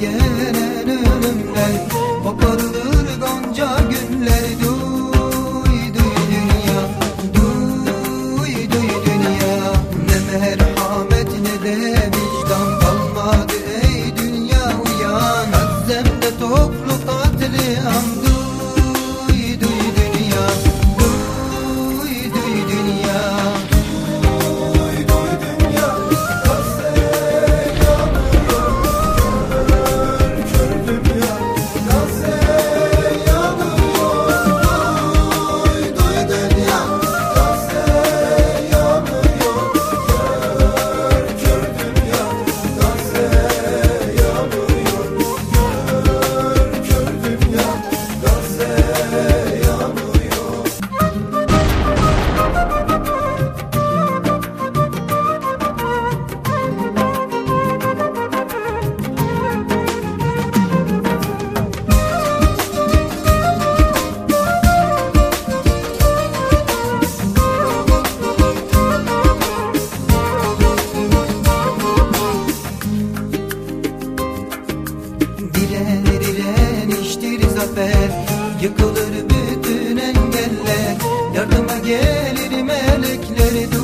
gelen ölümden Baba zafer Yıkılır bütün engeller. Yardıma gelir melekler